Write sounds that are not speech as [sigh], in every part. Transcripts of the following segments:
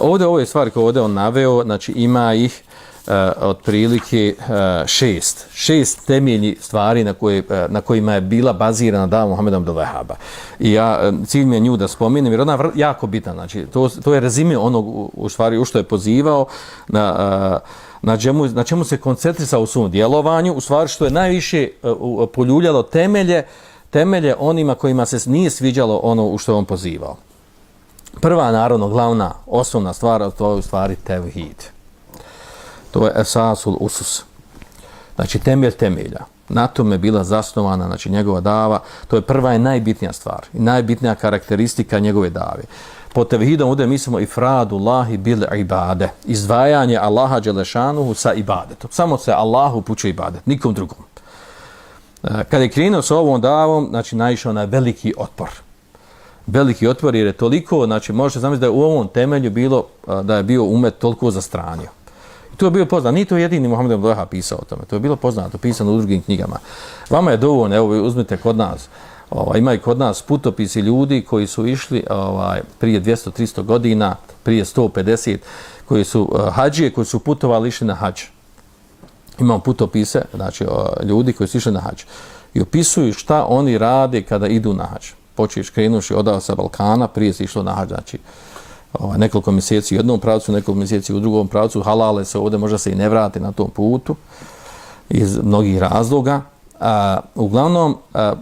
ovdje ove stvari koje ovdje on naveo, znači ima ih uh, otprilike uh, šest. Šest temeljni stvari na, koje, uh, na kojima je bila bazirana dava Muhammeda do Vahaba. I ja, cilj mi je nju da spomenem, jer ona je jako bitna. Znači, to, to je rezime onog u, u stvari u što je pozivao na... Uh, na čemu, na čemu se koncentrisao u svom djelovanju, u stvari što je najviše uh, poljuljalo temelje, temelje onima kojima se nije sviđalo ono u što je on pozivao. Prva, naravno, glavna, osnovna stvar, to je u stvari tevhid. To je esasul usus. Znači, temelj temelja. Na tome je bila zasnovana, znači, njegova dava. To je prva i najbitnija stvar. I najbitnija karakteristika njegove dave po tevhidom ovdje mislimo i fradu lahi bil ibade. Izdvajanje Allaha Đelešanuhu sa ibadetom. Samo se Allahu puče ibadet, nikom drugom. Kada kad je krenuo s ovom davom, znači naišao na veliki otpor. Veliki otvor jer je toliko, znači možete zamisliti da je u ovom temelju bilo, da je bio umet toliko zastranio. I to je bilo poznato. Nije to jedini Muhammed Abdullaha pisao o tome. To je bilo poznato, pisano u drugim knjigama. Vama je dovoljno, evo, uzmite kod nas, ovaj, ima i kod nas putopisi ljudi koji su išli ovaj, prije 200-300 godina, prije 150, koji su uh, hađije, koji su putovali išli na hađ. Imamo putopise, znači uh, ljudi koji su išli na hađ. I opisuju šta oni rade kada idu na hađ. Počeš krenuš i odao sa Balkana, prije si išlo na hađ, znači ovaj, nekoliko mjeseci u jednom pravcu, nekoliko mjeseci u drugom pravcu, halale se ovdje, možda se i ne vrati na tom putu iz mnogih razloga. A, uglavnom, a, a,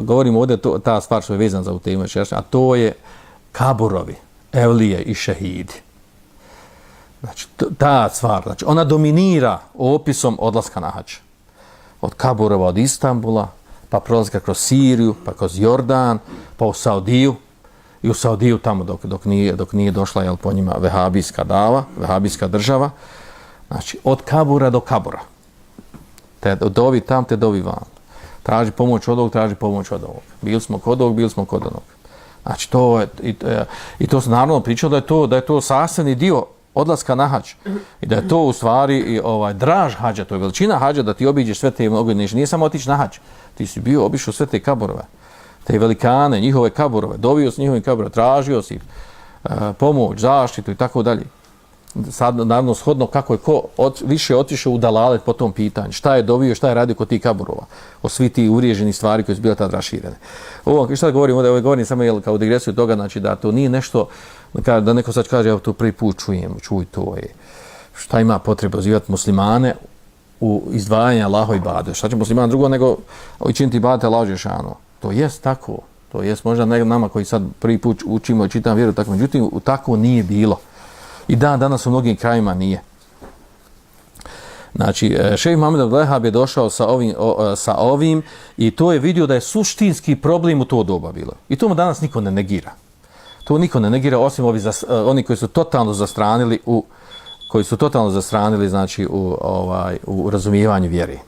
govorimo ovdje to, ta stvar što je vezana za u temu, a to je kaburovi, evlije i šehidi. Znači, ta stvar, znači, ona dominira opisom odlaska na hađ. Od kaburova od Istambula, pa prolazka kroz Siriju, pa kroz Jordan, pa u Saudiju, i u Saudiju tamo dok, dok, nije, dok nije došla jel, po njima vehabijska dava, vehabijska država. Znači, od kabura do kabura te dovi tam, te dovi van. Traži pomoć od ovog, traži pomoć od ovog. Bili smo kod ovog, bili smo kod onog. Znači, to je, i, e, i to se naravno pričalo da je to, da je to sastavni dio odlaska na hađ. I da je to u stvari i, ovaj, draž hađa, to je veličina hađa da ti obiđeš sve te mnogo niže. Nije samo otići na hađ. Ti si bio, obišao sve te kaborove. Te velikane, njihove kaborove. Dovio s njihovim kaborove, tražio si uh, pomoć, zaštitu i tako dalje sad naravno shodno kako je ko od, više otišao u dalalet po tom pitanju, šta je dovio, šta je radio kod tih kaburova, o svi ti uvriježeni stvari koje su bile tad raširene. Ovo, šta govorim, ovdje, ovdje govorim samo jel, kao digresiju toga, znači da to nije nešto, da neko sad kaže, ja to prvi put čujem, čuj to je, šta ima potreba zivati muslimane u izdvajanje Allaho i Bade, šta će musliman drugo nego učiniti Bade Allaho. To jest tako, to jest možda nama koji sad prvi put učimo i čitam vjeru, tako, međutim, tako nije bilo. I dan danas u mnogim krajima nije. Znači, e, šejh Mohamed Abdelhab je došao sa ovim, o, e, sa ovim i to je vidio da je suštinski problem u to doba bilo. I to mu danas niko ne negira. To niko ne negira, osim ovi zas, e, oni koji su totalno zastranili u koji su totalno zastranili znači u ovaj u razumijevanju vjere.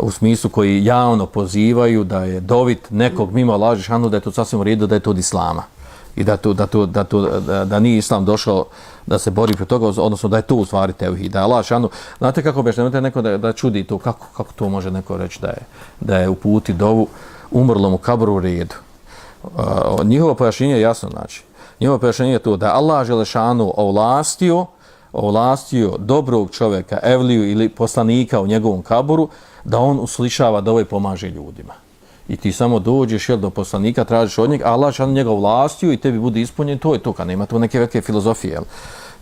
U smislu koji javno pozivaju da je dovit nekog mimo laži šanu da je to sasvim u redu da je to od islama i da to da to da to da, da nije islam došao da se bori protiv toga odnosno da je to u stvari tevhid da Allah šanu. Znate kako beš nemate neko da, da čudi to? Kako kako to može neko reći da je da je u puti dovu umrlom u kaburu redu? Uh, njihovo pojašnjenje je jasno znači. Njihovo pojašnjenje je to da Allah Želešanu ovlastio ovlastio dobrog čovjeka evliju ili poslanika u njegovom kaburu da on uslišava da ovaj pomaže ljudima i ti samo dođeš jel, do poslanika, tražiš od njega, Allah će njega vlastiju i tebi bude ispunjen, to je to, kad nema to neke velike filozofije. Jel.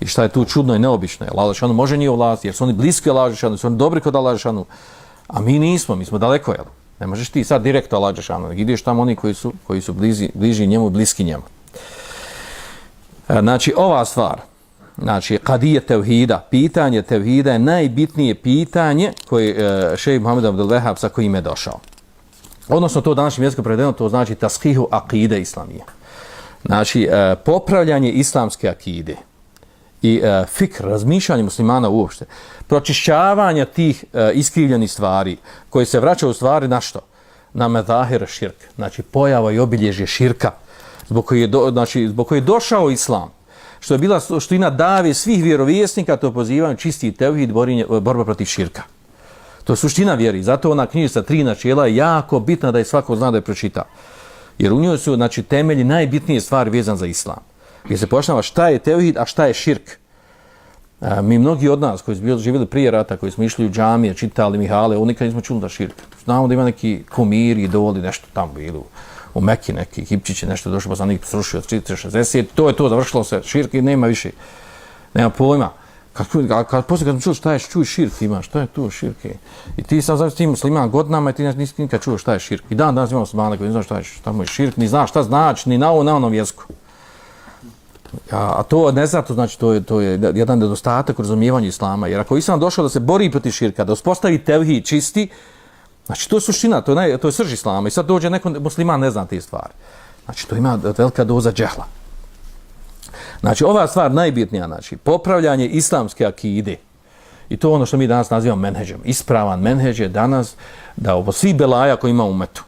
I šta je tu čudno i neobično, jel, Allah šanu može njih vlasti, jer su oni bliski Allah šanu, su oni dobri kod Allah šanu, a mi nismo, mi smo daleko, jel. Ne možeš ti sad direktno Allah šanu, ideš tamo oni koji su, koji su blizi, bliži njemu, bliski njemu. E, znači, ova stvar, znači, kad je tevhida, pitanje tevhida je najbitnije pitanje koje e, šeji Muhammed Abdel Vehab sa kojim je došao. Odnosno to današnjim jezikom prevedeno to znači taskihu akide islamije. Znači e, popravljanje islamske akide i e, fikr, razmišljanje muslimana uopšte, pročišćavanje tih e, iskrivljenih stvari koje se vraćaju u stvari na što? Na medahir širk, znači pojava i obilježje širka, zbog koje je, do, znači, zbog koje je došao islam, što je bila što ina davi svih vjerovjesnika, to pozivaju čisti tevhid, e, borba protiv širka. To je suština vjeri. Zato ona knjižica tri načela je jako bitna da je svako zna da je pročita. Jer u njoj su znači, temelji najbitnije stvari vezan za islam. gdje se pojašnjava šta je tevhid, a šta je širk. A, mi mnogi od nas koji smo živjeli prije rata, koji smo išli u džamije, čitali Mihale, oni nikad nismo čuli da širk. Znamo da ima neki kumir, idoli, nešto tamo bilo u Meki, neki hipčići, nešto došlo, pa sam njih srušio od 60, to je to, završilo se, širk i nema više, nema pojma. Kad, kad, kad, poslije kad sam čuo šta je čuj širk ima, šta je to širk e? I ti sam znači ti musliman godinama i ti nisi nikad čuo šta je širk. I dan danas imamo muslimana koji ne zna šta je, šta je širk, ni zna šta znači, ni na ovom, na onom jeziku. A, a to ne zna, to znači to je, to je jedan nedostatak u razumijevanju islama. Jer ako islam došao da se bori protiv širka, da uspostavi tevhi čisti, znači to je suština, to je, naj, to je srž islama. I sad dođe neko musliman ne zna te stvari. Znači to ima velika doza džehla. Znači, ova stvar najbitnija, znači, popravljanje islamske akide, i to ono što mi danas nazivamo menheđem, ispravan menheđ je danas da ovo svi belaja koji ima umetu,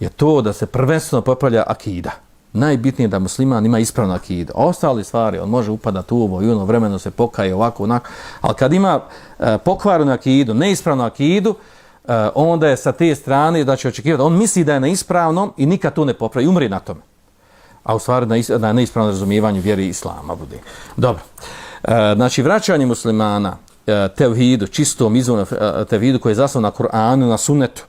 je to da se prvenstveno popravlja akida. Najbitnije je da musliman ima ispravnu akidu. Ostali stvari, on može upadati u ovo i ono vremeno se pokaje ovako, onako, ali kad ima e, pokvarenu akidu, neispravnu akidu, e, onda je sa te strane da će očekivati, on misli da je na ispravnom i nikad to ne popravi, umri na tome a u stvari na, na neispravno razumijevanju vjeri islama bude. Dobro. E, znači, vraćanje muslimana e, tevhidu, čistom izvornom e, tevhidu koji je zasnovan na Kur'anu, na sunnetu,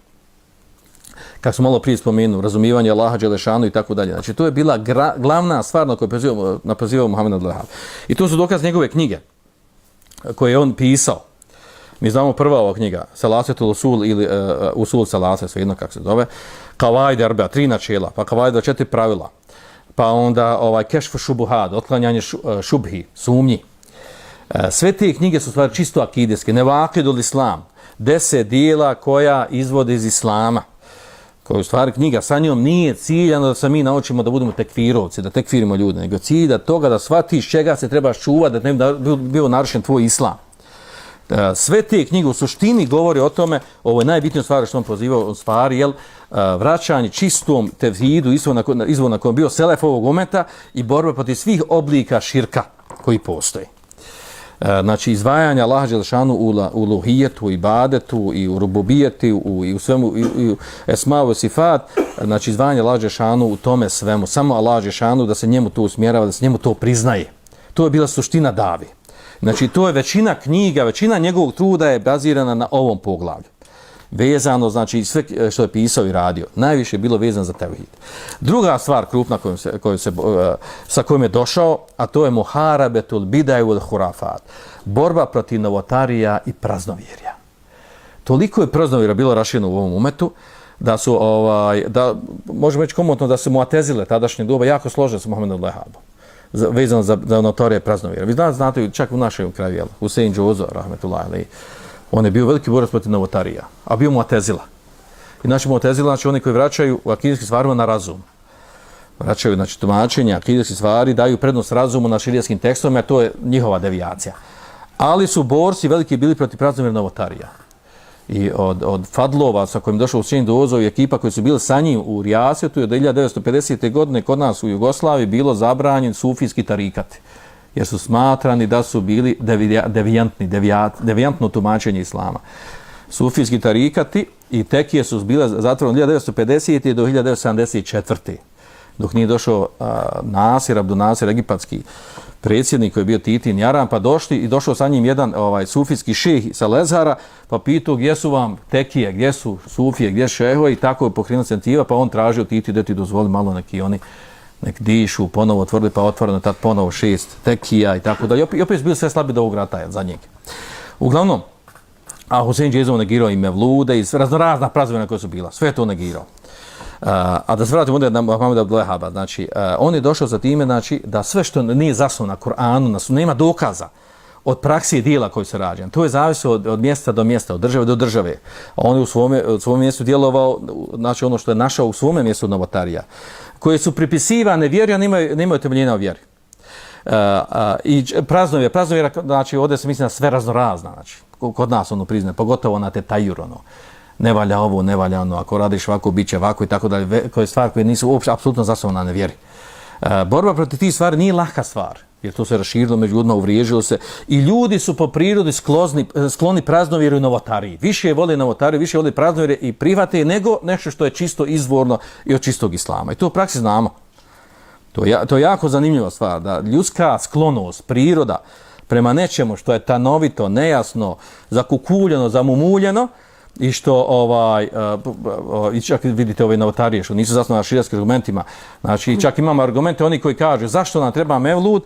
kako smo malo prije spomenuli, razumijevanje Allaha, Đelešanu i tako dalje. Znači, to je bila gra, glavna stvar na kojoj pozivamo, na pozivamo Muhammed Adlahab. I to su dokaz njegove knjige koje je on pisao. Mi znamo prva ova knjiga, Salasetul Usul ili uh, Usul Salaset, svejedno kako se zove, Kavajde Arba, tri načela, pa Kavajde četiri pravila, pa onda ovaj kešfu šubuhad, otklanjanje e, šubhi, sumnji. E, sve te knjige su stvari čisto akideske, nevakidul islam, deset dijela koja izvode iz islama, koja u stvari knjiga sa njom nije ciljano da se mi naučimo da budemo tekfirovci, da tekfirimo ljude, nego cilj da toga da shvatiš čega se treba čuvati, da ne bi bio narušen tvoj islam. Sve te knjige u suštini govori o tome, ovo je najbitnija stvar što on pozivao u stvari, jel, vraćanje čistom tevhidu, izvor na kojem bio selef ovog momenta i borba protiv svih oblika širka koji postoje. Znači, izvajanje Allaha Đelešanu u, u luhijetu, u badetu, i u rububijeti, u, i u svemu, i, i u esmavu sifat, znači, izvajanje Allaha Đelešanu u tome svemu, samo Allaha Đelešanu da se njemu to usmjerava, da se njemu to priznaje. To je bila suština davi. Znači, to je većina knjiga, većina njegovog truda je bazirana na ovom poglavlju. Vezano, znači, sve eh, što je pisao i radio, najviše je bilo vezano za tevhid. Druga stvar krupna kojom se, kojom se, eh, sa kojom je došao, a to je muharabetul bidaj ul hurafat. Borba protiv novotarija i praznovjerja. Toliko je praznovjerja bilo rašeno u ovom umetu, da su, ovaj, da, možemo reći komotno, da se mu atezile tadašnje doba jako složene sa Muhammedom Lehabom vezano za, za notorije praznovjera. Vi znate, znate, čak u našem kraju, jel, Husein Džozo, rahmetullahi, ali, on je bio veliki borac protiv novotarija, a bio mu atezila. I znači mu atezila, znači oni koji vraćaju u akidijski stvarima na razum. Vraćaju, znači, tumačenje akidijski stvari, daju prednost razumu na širijskim tekstovima, to je njihova devijacija. Ali su borci veliki bili protiv praznovjera novotarija i od, od Fadlova sa kojim došao u Sjen Dozov i ekipa koji su bili sa njim u Rijasetu je od 1950. godine kod nas u Jugoslaviji bilo zabranjen sufijski tarikat jer su smatrani da su bili devijantni, devijat, devijantno tumačenje Islama. Sufijski tarikati i tekije su bile zatvorene od 1950. do 1974. dok nije došao a, Nasir, Abdu Nasir, egipatski predsjednik koji je bio Titin Jaran, pa došli i došao sa njim jedan ovaj sufijski šeh sa Lezara, pa pitao gdje su vam tekije, gdje su sufije, gdje šeho i tako je pokrenuo centiva, pa on tražio Titi da ti dozvoli malo neki oni nek dišu, ponovo otvorili, pa otvoreno tad ponovo šest tekija i tako da. I opet, su bili sve slabi do ovog rata za njeg. Uglavnom, a Husein Džezov negirao ime vlude i raznorazna prazvena koja su bila. Sve to negirao. A da se vratimo onda na Muhammed Abdul Wahaba, znači, uh, on je došao za time, znači, da sve što nije zasnovno na Koranu, na, nema dokaza od praksi i dijela koji se rađen. To je zavisno od, od mjesta do mjesta, od države do države. A on je u svome, u svome mjestu djelovao, znači ono što je našao u svome mjestu novotarija, koje su pripisivane vjeri, a nemaju, nemaju temeljina u vjeri. Uh, uh, I praznovje, praznovje, znači, ovdje se misli na sve raznorazna, znači, kod nas ono prizne, pogotovo na te tajur, ono, ne valja ovo, ne valja ono, ako radiš ovako, bit će ovako i tako dalje, koje stvari koje nisu uopšte apsolutno zasnovane na vjeri. E, borba protiv tih stvari nije laka stvar, jer to se raširilo među ljudima, uvriježilo se i ljudi su po prirodi sklozni, e, skloni praznovjeru i novotariji. Više je vole novotariju, više je vole praznovjere i private nego nešto što je čisto izvorno i od čistog islama. I to u praksi znamo. To je, to je jako zanimljiva stvar, da ljudska sklonost, priroda, prema nečemu što je tanovito, nejasno, zakukuljeno, zamumuljeno, i što ovaj e, i čak vidite ove novotarije što nisu zasnovane na širijskim argumentima. Znači čak imamo argumente oni koji kažu zašto nam treba mevlud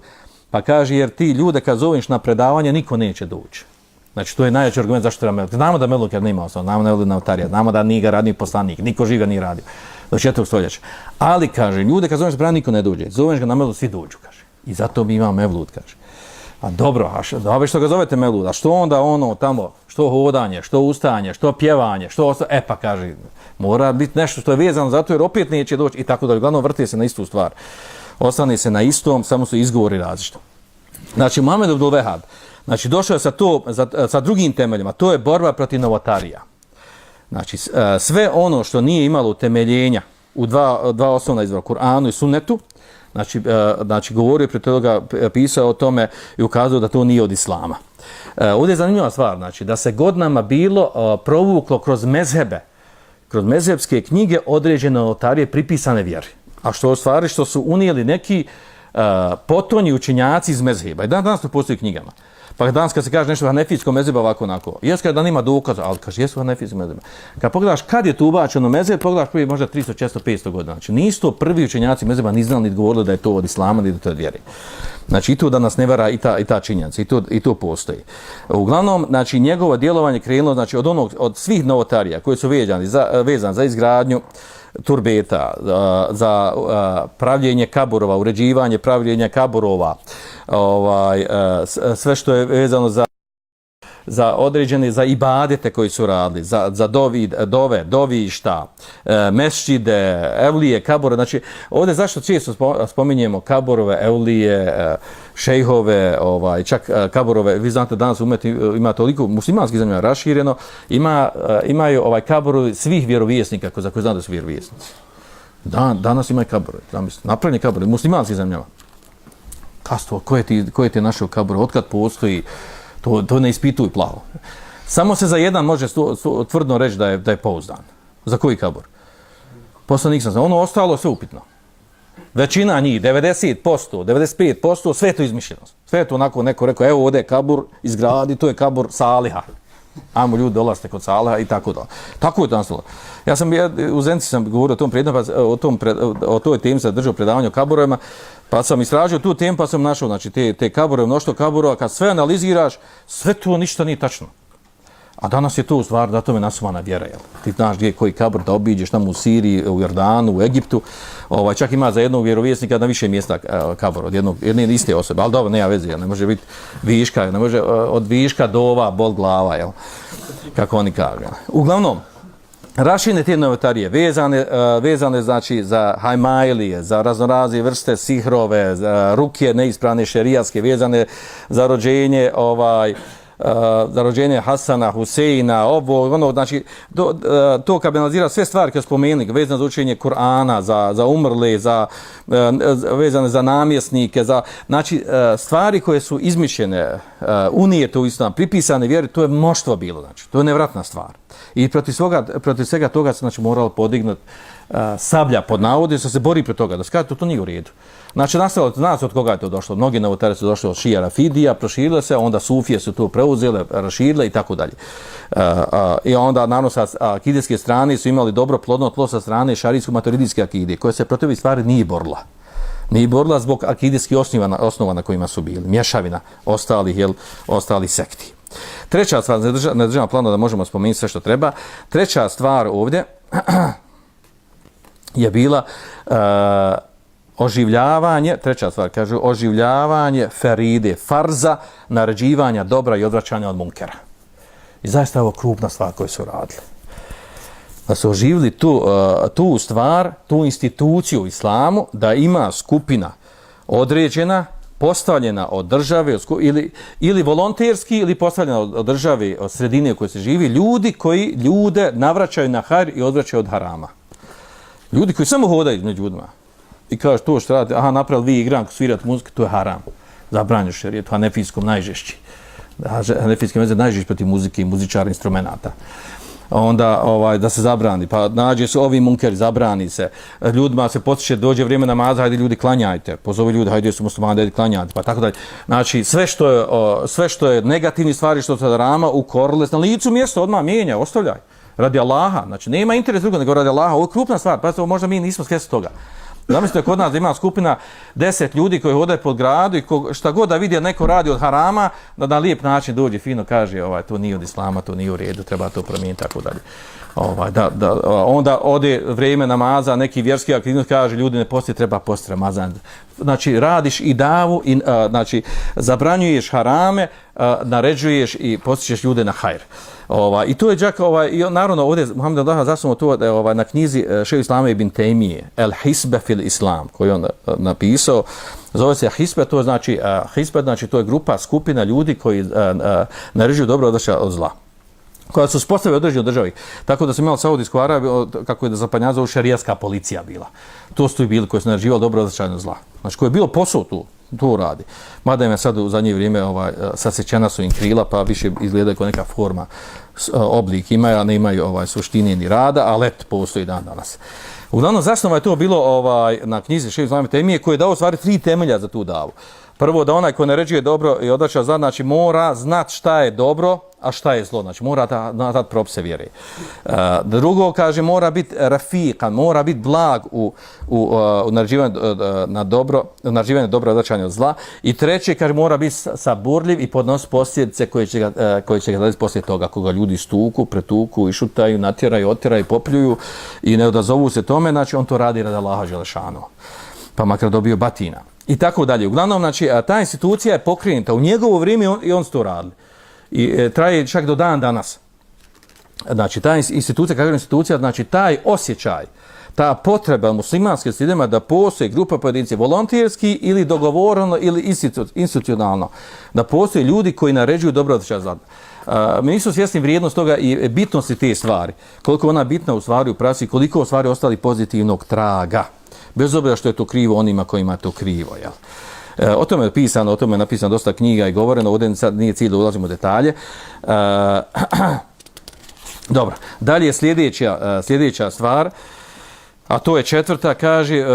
pa kaže jer ti ljude kad zoveš na predavanje niko neće doći. Znači to je najjači argument zašto treba mevlud znamo da mevlud kad nema osnov znamo da mevlud novotarija znamo da nije radni poslanik niko žiga ni radio do četvrtog stoljeća. Ali kaže ljude kad zoveš predavanje niko ne dođe. Zoveš ga na mevlud svi dođu kaže. I zato mi imamo mevlud kaže. A dobro, a što, dobro što ga zovete melud, a što onda ono tamo, što hodanje, što ustaanje, što pjevanje, što osta... E pa kaže, mora biti nešto što je vezano zato jer opet neće doći i tako da glavno vrti se na istu stvar. Ostane se na istom, samo su izgovori različiti. Znači, Mohamed Abdul Vehab, znači došao je sa, to, sa, sa drugim temeljima, to je borba protiv novotarija. Znači, e, sve ono što nije imalo utemeljenja u dva, dva osnovna izvora, Kur'anu i Sunnetu, znači, uh, znači govorio pre toga, e, pisao o tome i ukazao da to nije od islama. Uh, ovdje je zanimljiva stvar, znači da se godinama bilo uh, provuklo kroz mezhebe, kroz mezhebske knjige određene notarije pripisane vjeri. A što u stvari što su unijeli neki uh, potonji učinjaci iz mezheba. I dan danas to postoji knjigama. Pa danas kad se kaže nešto hanefijsko mezheba ovako onako, jes kada nima dokaz, ali kaže jesu hanefijsko mezheba. Kad pogledaš kad je to ubačeno mezheb, pogledaš prvi možda 300, 400, 500 godina. Znači nisu to prvi učenjaci mezeba ni znali ni govorili da je to od islama ni da to od vjeri. Znači i to da nas ne vara i ta, i ta činjenica, i to, i to postoji. Uglavnom, znači njegovo djelovanje krenulo znači, od, onog, od svih novotarija koji su vezani za, vezan za izgradnju, turbeta, za pravljenje kaburova, uređivanje pravljenja kaburova, ovaj, sve što je vezano za za određene za ibadete koji su radili za za dovi dove dovišta e, mešćide evlije kabore. Znači ovdje zašto često spominjemo kaborove evlije e, šejhove ovaj čak e, kaborove vi znate danas umeti ima toliko muslimanskih zemlja rašireno ima e, imaju ovaj kaborovi svih vjerovjesnika za koje znam da su vjerovjesnici. Dan, danas imaju kaborovi zamislite napravljeni kaborovi muslimanskih zemljama. Kastvo koje ti koje ti našao kabor otkad postoji To, to ne ispituj plavo. Samo se za jedan može stu, stu, tvrdno reći da je, da je pouzdan. Za koji kabor? Poslanik sam Ono ostalo sve upitno. Većina njih, 90%, 95%, sve to izmišljeno. Sve to onako neko rekao, evo ovdje je kabur izgradi, to je kabur Saliha. Ajmo ljudi dolaste kod Saliha i tako da. Tako je to nastalo. Ja sam, u Zenci sam govorio o tom prednavu, pa, o, tom o toj temi sam držao predavanje o kaburovima, Pa sam istražio tu temu pa sam našao znači, te, te kabore, mnošto kaborova, kad sve analiziraš, sve to ništa nije tačno. A danas je to u stvari, da to me nasumana vjera, jel? Ti znaš gdje koji kabor da obiđeš tamo u Siriji, u Jordanu, u Egiptu, ovaj, čak ima za jednog vjerovjesnika na više mjesta eh, kabor, od jednog, jedne iste osobe, ali dobro, nema veze, jel? ne može biti viška, ne može eh, od viška do ova bol glava, jel? Kako oni kažu. Uglavnom, Rašine te novotarije vezane, uh, vezane znači za hajmajlije, za raznorazne vrste sihrove, za ruke neispravne šerijatske, vezane za rođenje ovaj, uh, za rođenje Hasana, Huseina, ovo, ono, znači, do, uh, to kad analizira sve stvari koje spomenuli, vezane za učenje Kur'ana, za, za umrle, za, uh, vezane za namjesnike, za, znači, uh, stvari koje su izmišljene, uh, unije to islam, pripisane vjeri, to je moštvo bilo, znači, to je nevratna stvar. I protiv, svoga, protiv svega toga se znači, moralo podignuti uh, sablja pod navode, se bori protiv toga, da skada to, to nije u redu. Znači, nastalo, zna se od koga je to došlo. Mnogi novotare su došli od Šija Rafidija, proširile se, onda Sufije su to preuzele, raširile i tako dalje. E, I onda, naravno, sa akidijske strane su imali dobro plodno tlo sa strane šarijsko maturidijske akidije, koje se protiv stvari nije borila. Nije borila zbog akidijskih osnova, osnova na kojima su bili, mješavina ostalih, jel, ostalih sekti. Treća stvar, ne držamo plano da možemo spomenuti sve što treba. Treća stvar ovdje [clears throat] je bila uh, oživljavanje, treća stvar kaže, oživljavanje feride, farza, naređivanja dobra i odvraćanja od munkera. I zaista je ovo krupna stvar koju su radili. Da su oživili tu, uh, tu stvar, tu instituciju u islamu, da ima skupina određena, postavljena od države ili, ili volonterski ili postavljena od države, od sredine u kojoj se živi, ljudi koji ljude navraćaju na har i odvraćaju od harama. Ljudi koji samo hodaju među ljudima i kaže to što radite, aha, napravili vi igranku, svirati muziku, to je haram. Zabranju jer je to hanefijskom najžešći. Hanefijski mezir najžešći protiv muzike i muzičara instrumenta. onda ovaj da se zabrani. Pa nađe se ovi munkeri zabrani se. Ljudima se potiče dođe vrijeme namaza hajde ljudi klanjajte. Pozovi ljudi hajde su muslimani hajde klanjajte. Pa tako dalje. Znači sve što je o, sve što je negativni stvari što se rama u korles na licu mjesto odma mijenja ostavljaj. Radi Allaha. Znači nema interes drugo nego radi Allaha. Ovo je krupna stvar. Pa to možda mi nismo svjesni toga. Zamislite, kod nas ima skupina deset ljudi koji hode pod gradu i ko, šta god da vidi neko radi od harama, da na lijep način dođe fino kaže ovaj, to nije od islama, to nije u redu, treba to promijeniti, tako dalje. Ovaj, da, da, onda ode vrijeme namaza, neki vjerski aktivnost kaže ljudi ne posti, treba posti Ramazan. Znači, radiš i davu, i, a, znači, zabranjuješ harame, a, naređuješ i postićeš ljude na hajr. Ova, I to je džak, ovaj, i naravno, ovdje, Muhammed Allah, zasnovno to da je ovaj, na knjizi e, Šeju Islama ibn Taymije, El Hisbe fil Islam, koji on e, napisao, zove se Hisbe, to znači, a, Hisbe, znači, to je grupa, skupina ljudi koji a, a, naređuju dobro odlaša od zla koja su spostavili određenoj državi. Tako da se imali Saudijsku Arabiju, kako je da zapanja zove šarijaska policija bila. To su i bili koji su naređivali dobro različajno zla. Znači, koje je bilo posao tu, to radi. Mada im je sad u zadnje vrijeme ovaj, e, sasećena su im krila, pa više izgleda kao neka forma e, oblik imaju, a ne imaju ovaj suštine ni rada, ali eto, postoji dan danas. Uglavnom, zasnova je to bilo ovaj na knjizi Šeji Zlame Temije, koji je dao stvari tri temelja za tu davu. Prvo, da onaj ko naređuje dobro i odača za, znači mora znat šta je dobro, a šta je zlo, znači mora da na tad propse vjere. Uh, drugo kaže mora biti rafikan, mora biti blag u u, uh, u naređivanju uh, na dobro, naređivanju dobro odvraćanja od zla i treće kaže mora biti saburljiv i podnos posljedice koje će ga uh, koje će ga dati poslije toga koga ljudi stuku, pretuku i šutaju, natjeraju, otjeraju, popljuju i ne odazovu se tome, znači on to radi radi Allaha dželešano. Pa makar dobio batina. I tako dalje. Uglavnom, znači, ta institucija je pokrenuta. U njegovo vrijeme on, i on su to radili i e, traje čak do dan danas. Znači, ta institucija, kakva institucija, znači, taj osjećaj, ta potreba muslimanske sredima da postoji grupa pojedinci volonterski ili dogovoreno ili institucionalno, da postoje ljudi koji naređuju dobro odreća za mi nisu svjesni vrijednost toga i e, bitnosti te stvari. Koliko ona bitna u stvari u praksi, koliko u stvari ostali pozitivnog traga. Bez obzira što je to krivo onima kojima je to krivo. Jel? E, o tome je pisano, o tome je napisano dosta knjiga i govoreno, ovdje sad nije cilj da ulazimo u detalje. E, [clears throat] dobro, dalje je sljedeća, e, sljedeća stvar, a to je četvrta, kaže e,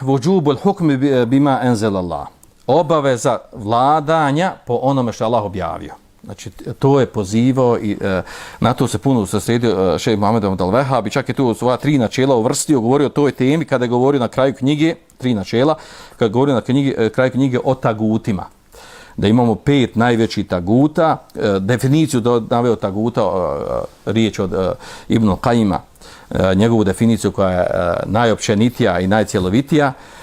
vođubul hukmi bima enzelallah. Obaveza vladanja po onome što Allah objavio. Znači, to je pozivao i e, na to se puno sasredio e, šejh Muhammed Al-Vehhab i čak je tu svoja tri načela uvrstio, govorio o toj temi kada je govorio na kraju knjige, tri načela, kada je govorio na knjige, e, kraju knjige o tagutima. Da imamo pet najvećih taguta, e, definiciju da naveo taguta, e, e, riječ od e, Ibn Kajima, e, njegovu definiciju koja je e, najopćenitija i najcjelovitija, e,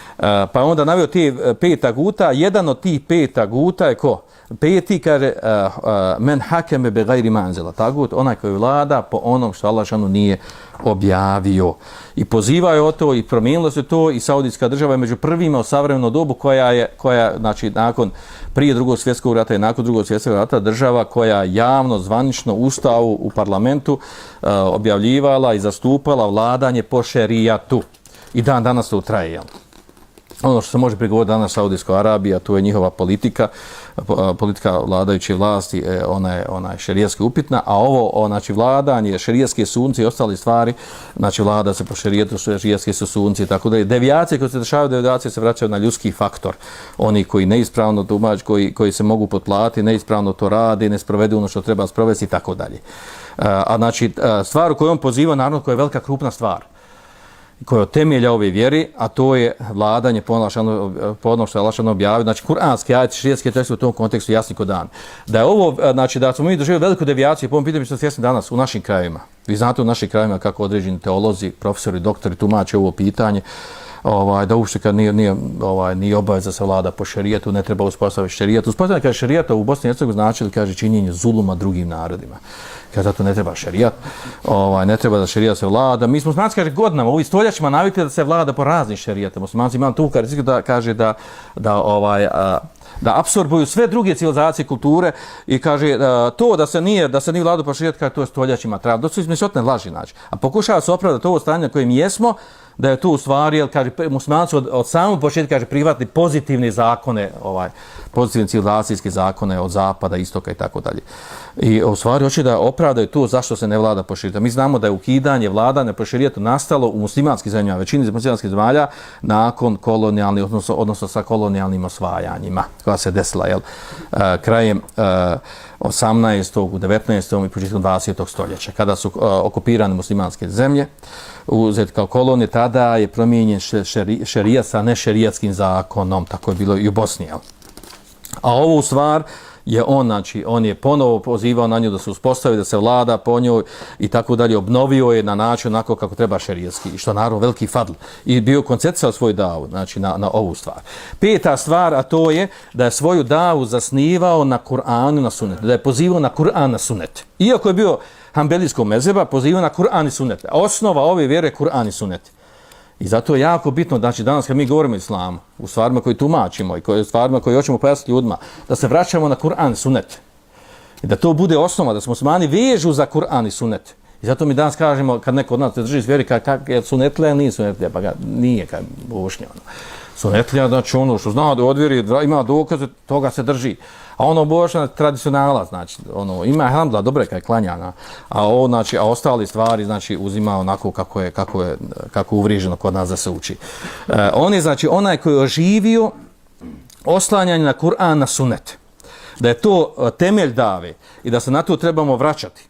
pa onda navio ti e, pet aguta, jedan od tih pet aguta je ko? Peti kaže uh, uh, men hakeme be gajri manzela. Tagut, onaj koji vlada po onom što Allah šanu nije objavio. I pozivaju o to i promijenilo se to i Saudijska država je među prvima u savremenu dobu koja je, koja, znači, nakon prije drugog svjetskog rata i nakon drugog svjetskog rata država koja javno, zvanično ustavu u parlamentu uh, objavljivala i zastupala vladanje po šerijatu. I dan danas to traje, jel? Ono što se može prigovoriti danas Saudijskoj Arabiji, a to je njihova politika, politika vladajuće vlasti, e, ona je, ona je šerijetski upitna, a ovo, znači vladanje, šerijetske sunce i ostali stvari, znači vlada se po šerijetu, šerijetske su sunci i tako da je. Devijacije koje se dešavaju, devijacije se vraćaju na ljudski faktor. Oni koji neispravno tumač, koji, koji se mogu potplati, neispravno to radi, ne sprovedu ono što treba sprovesti i tako dalje. E, a znači, e, stvar u kojoj on poziva, naravno, koja je velika krupna stvar, koje je temelja ove vjeri, a to je vladanje po ono što je Allah objavio. Znači, kuranski ajit, širijetski tekst u tom kontekstu jasni kod dan. Da je ovo, e, znači, da smo mi doživjeli veliku devijaciju, po ovom pitanju što svjesni danas u našim krajima. Vi znate u našim krajima kako određeni teolozi, profesori, doktori tumače ovo pitanje ovaj da uopšte kad nije nije ovaj ni obaveza se vlada po šerijetu ne treba uspostaviti šerijat. Uspostavljanje kaže šerijat u Bosni i Hercegovini znači da kaže činjenje zuluma drugim narodima. Kaže zato ne treba šerijat. Ovaj ne treba da šerijat se vlada. Mi smo znači kaže godinama ovi stoljećima navikli da se vlada po raznim šerijatima muslimanci imam tu kaže da kaže da da ovaj a, da apsorbuju sve druge civilizacije kulture i kaže da, to da se nije da se ni vlada po šerijetu to je stoljećima treba da su izmišljotne laži znači a pokušava se opravdati to stanje kojim jesmo da je tu u stvari, jel, kaže, muslimanci od, od samog početka, kaže, privatni pozitivne zakone, ovaj, pozitivne civilizacijske zakone od zapada, istoka i tako dalje. I u stvari hoće da opravdaju to zašto se ne vlada po širijetu. Mi znamo da je ukidanje vladanja po širijetu nastalo u muslimanskim zemljama, većini muslimanskih zemalja, nakon kolonijalnih, odnosno, odnosno sa kolonijalnim osvajanjima, koja se desila jel, uh, krajem eh, 18. u 19. i početkom 20. stoljeća, kada su eh, okupirane muslimanske zemlje, uzeti kao kolone, tada je promijenjen šerija sa nešerijatskim zakonom, tako je bilo i u Bosni. Jel. A ovu stvar, je on, znači, on je ponovo pozivao na nju da se uspostavi, da se vlada po njoj i tako dalje, obnovio je na način onako kako treba šerijetski, i što naravno veliki fadl. I bio koncepcija svoj davu, znači, na, na ovu stvar. Peta stvar, a to je da je svoju davu zasnivao na Kur'anu na sunet, da je pozivao na Kur'an na sunet. Iako je bio hambelijskog mezeba, pozivao na Kur'an i Sunnet. Osnova ove vjere je Kur'an i Sunnet. I zato je jako bitno, znači danas kad mi govorimo o islamu, u stvarima koji tumačimo i koje, stvarima koje hoćemo pojasniti ljudima, da se vraćamo na Kur'an i sunet. I da to bude osnova, da smo muslimani vežu za Kur'an i Sunnet. I zato mi danas kažemo, kad neko od nas drži zvijeri, kad, kad je sunetlija ili nije sunetlija, pa ga nije kad bošnja. Ono. Sunetlija, znači ono što zna da odvjeri, ima dokaze, toga se drži. A ono bošnja tradicionala, znači, ono, ima hamdla, dobro je klanjana, a ovo, znači, a ostali stvari, znači, uzima onako kako je, kako je, kako je uvriženo kod nas da se uči. E, on je, znači, onaj koji je oživio oslanjanje na Kur'an na sunet. Da je to e, temelj dave i da se na to trebamo vraćati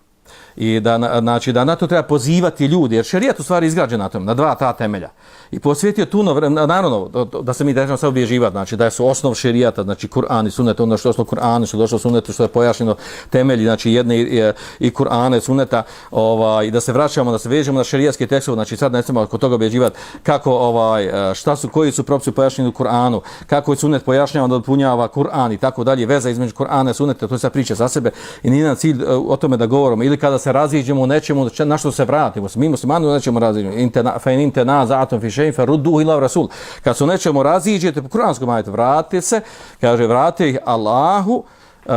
i da znači da na to treba pozivati ljudi jer šerijat u stvari izgrađen na tom na dva ta temelja. I posvetio tu naravno da se mi držimo sa obježivati znači da su osnov šerijata znači Kur'an i Sunnet ono što je osnov Kur'an što je došlo Sunnetu što je pojašnjeno temelji znači jedne e, i, i Kur'ana i Sunneta ovaj da se vraćamo da se vežemo na šerijatske tekstove znači sad ne smemo oko toga obježivati kako ovaj e, šta su koji su propisi pojašnjeni u Kur'anu kako je Sunnet pojašnjava da dopunjava Kur'an i tako dalje veza između Kur'ana i Sunneta to je sad priča za sebe i nije nam cilj e, o tome da govorimo. Ili kada se raziđemo u nečemu, na što se vratimo. Mi muslimani u nečemu raziđemo. fe in inte na fi šein, fe ruddu ila rasul. Kad se u nečemu raziđete, po kuranskom ajetu, vratite se, kaže, vratite ih Allahu, uh,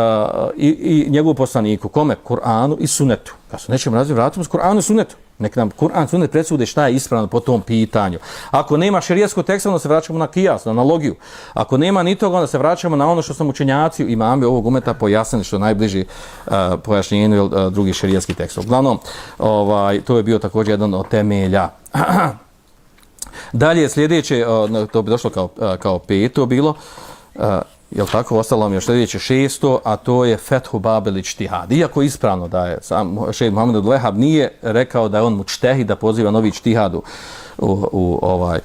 i, i njegovu poslaniku, kome? Kur'anu i sunetu. Kad se nečemu razvijeti, vratimo se Kur'anu i sunetu. Nek nam Kur'an sunne sunet presude šta je ispravno po tom pitanju. Ako nema šerijskog teksta, onda se vraćamo na kijas, na analogiju. Ako nema ni toga, onda se vraćamo na ono što sam učenjaci i imami ovog umeta pojasnili što je najbliži uh, pojašnjenju uh, drugih šerijskih tekstov. Uglavnom, ovaj, to je bio također jedan od temelja. [clears throat] Dalje, sljedeće, uh, to bi došlo kao, uh, kao peto bilo, uh, jel tako, ostalo mi je sljedeće šesto, a to je Fethu Babelić Čtihad. Iako ispravno da je sam šeht Muhammed Lehab nije rekao da je on mučtehi da poziva novi Tihadu u, u ovaj,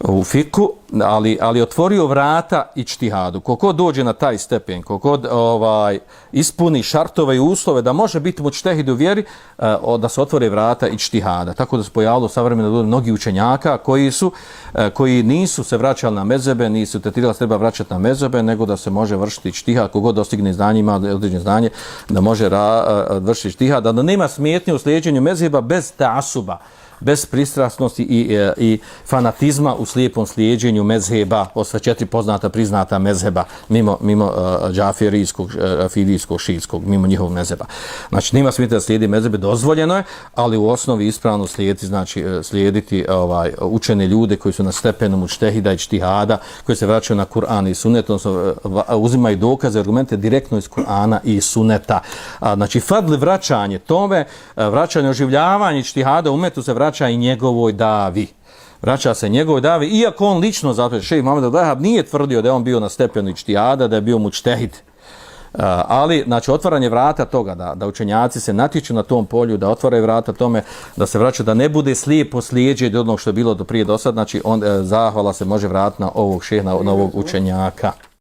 u fiku, ali, ali otvorio vrata i čtihadu. Koliko dođe na taj stepen, koliko ovaj, ispuni šartove i uslove da može biti mu čtehid u vjeri, eh, da se otvore vrata i čtihada. Tako da se pojavilo savremeno mnogi učenjaka koji su eh, koji nisu se vraćali na mezebe, nisu tetirali treba vraćati na mezebe, nego da se može vršiti čtihad, kogod dostigne znanje, ima određene znanje, da može ra, eh, vršiti čtihad, da nema smetnje u slijedženju mezeba bez tasuba bez pristrasnosti i, e, i fanatizma u slijepom slijedženju mezheba, osva četiri poznata priznata mezheba, mimo, mimo e, džafirijskog, e, filijskog, šijskog, mimo njihovog mezheba. Znači, nima smijete da slijedi mezhebe, dozvoljeno je, ali u osnovi ispravno slijediti, znači, e, slijediti ovaj, učene ljude koji su na stepenom učtehida i čtihada, koji se vraćaju na Kur'an i sunet, odnosno e, uzimaju dokaze, argumente direktno iz Kur'ana i suneta. A, znači, fadli vraćanje tome, e, vraćanje, oživljavanje čtihada, umetu se vraćanje vraća i njegovoj davi. Vraća se njegovoj davi, iako on lično, zato šejh Mohamed Al-Dahab nije tvrdio da je on bio na stepenu ičtijada, da je bio mučtehid. Uh, ali, znači, otvaranje vrata toga, da, da učenjaci se natiču na tom polju, da otvaraju vrata tome, da se vraća, da ne bude slijepo slijeđe od onog što je bilo do prije do sad, znači, on, eh, zahvala se može vratiti na ovog šeha, na, na ovog učenjaka.